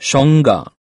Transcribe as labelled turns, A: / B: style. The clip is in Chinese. A: 双杠。